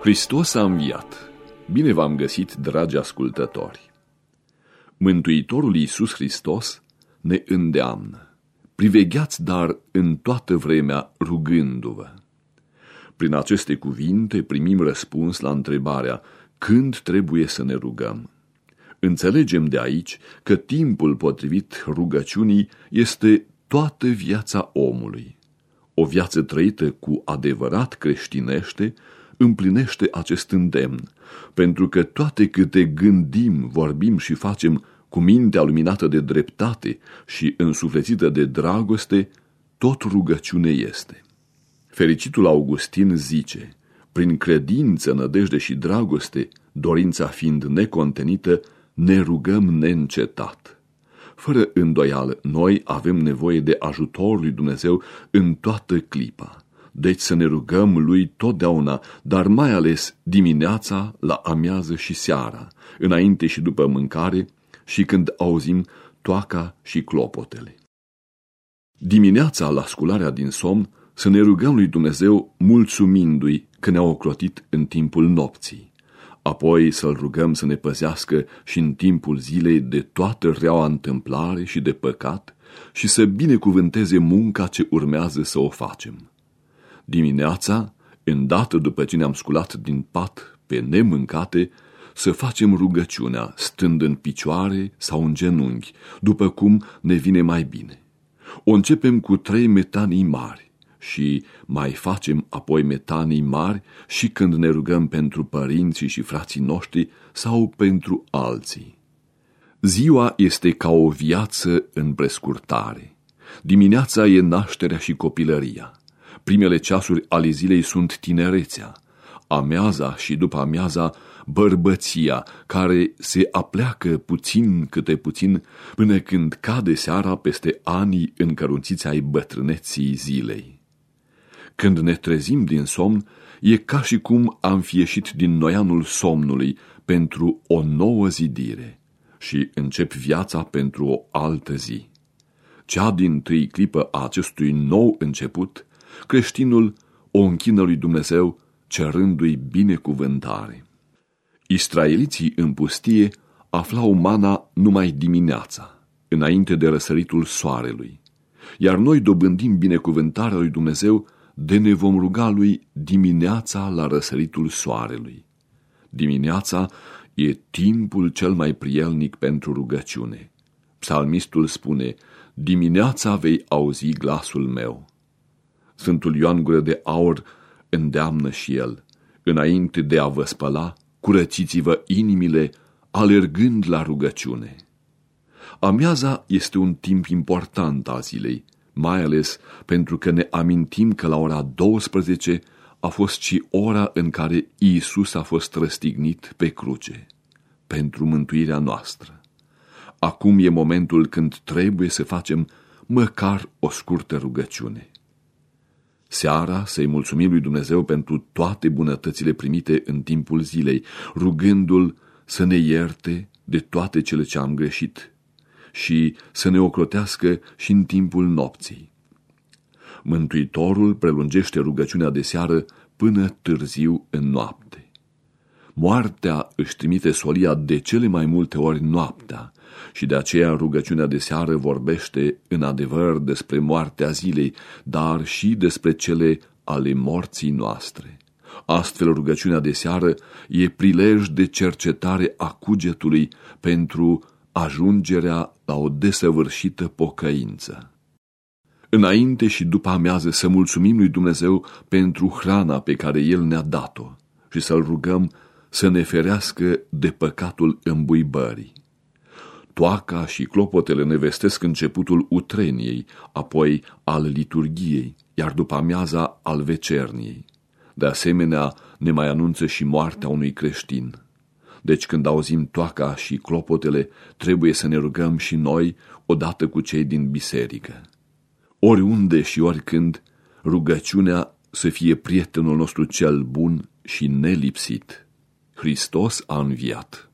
Hristos a înviat! Bine v-am găsit, dragi ascultători! Mântuitorul Iisus Hristos ne îndeamnă. Privegheați, dar, în toată vremea rugându-vă. Prin aceste cuvinte primim răspuns la întrebarea când trebuie să ne rugăm. Înțelegem de aici că timpul potrivit rugăciunii este toată viața omului. O viață trăită cu adevărat creștinește împlinește acest îndemn, pentru că toate câte gândim, vorbim și facem cu mintea luminată de dreptate și însuflețită de dragoste, tot rugăciune este. Fericitul Augustin zice, prin credință, nădejde și dragoste, dorința fiind necontenită, ne rugăm neîncetat. Fără îndoială, noi avem nevoie de ajutorul lui Dumnezeu în toată clipa. Deci să ne rugăm lui totdeauna, dar mai ales dimineața, la amiază și seara, înainte și după mâncare și când auzim toaca și clopotele. Dimineața, la scularea din somn, să ne rugăm lui Dumnezeu mulțumindu-i că ne-a ocrotit în timpul nopții apoi să-L rugăm să ne păzească și în timpul zilei de toată reaua întâmplare și de păcat și să binecuvânteze munca ce urmează să o facem. Dimineața, îndată după ce ne-am sculat din pat pe nemâncate, să facem rugăciunea stând în picioare sau în genunchi, după cum ne vine mai bine. O începem cu trei metanii mari, și mai facem apoi metanii mari și când ne rugăm pentru părinții și frații noștri sau pentru alții. Ziua este ca o viață în prescurtare. Dimineața e nașterea și copilăria. Primele ceasuri ale zilei sunt tinerețea. Ameaza și după amiaza bărbăția, care se apleacă puțin câte puțin până când cade seara peste anii încărunțiți ai bătrâneții zilei. Când ne trezim din somn, e ca și cum am fi ieșit din noianul somnului pentru o nouă zidire și încep viața pentru o altă zi. Cea din tâi clipă a acestui nou început, creștinul o închină lui Dumnezeu cerându-i binecuvântare. Israeliții în pustie aflau mana numai dimineața, înainte de răsăritul soarelui, iar noi dobândim binecuvântarea lui Dumnezeu de ne vom ruga lui dimineața la răsăritul soarelui. Dimineața e timpul cel mai prielnic pentru rugăciune. Psalmistul spune, dimineața vei auzi glasul meu. Sfântul Ioan Gură de Aur îndeamnă și el, înainte de a vă spăla, curățiți-vă inimile, alergând la rugăciune. Amiaza este un timp important a zilei, mai ales pentru că ne amintim că la ora 12 a fost și ora în care Iisus a fost răstignit pe cruce, pentru mântuirea noastră. Acum e momentul când trebuie să facem măcar o scurtă rugăciune. Seara să-i mulțumim lui Dumnezeu pentru toate bunătățile primite în timpul zilei, rugându-L să ne ierte de toate cele ce am greșit și să ne ocrotească și în timpul nopții. Mântuitorul prelungește rugăciunea de seară până târziu în noapte. Moartea își trimite solia de cele mai multe ori noaptea și de aceea rugăciunea de seară vorbește în adevăr despre moartea zilei, dar și despre cele ale morții noastre. Astfel, rugăciunea de seară e prilej de cercetare a cugetului pentru ajungerea la o desăvârșită pocăință. Înainte și după amiază să mulțumim lui Dumnezeu pentru hrana pe care El ne-a dat-o și să-L rugăm să ne ferească de păcatul îmbuibării. Toaca și clopotele ne vestesc începutul utreniei, apoi al liturgiei, iar după amiaza al vecerniei. De asemenea, ne mai anunță și moartea unui creștin. Deci când auzim toaca și clopotele, trebuie să ne rugăm și noi odată cu cei din biserică. Oriunde și oricând, rugăciunea să fie prietenul nostru cel bun și nelipsit. Hristos a înviat.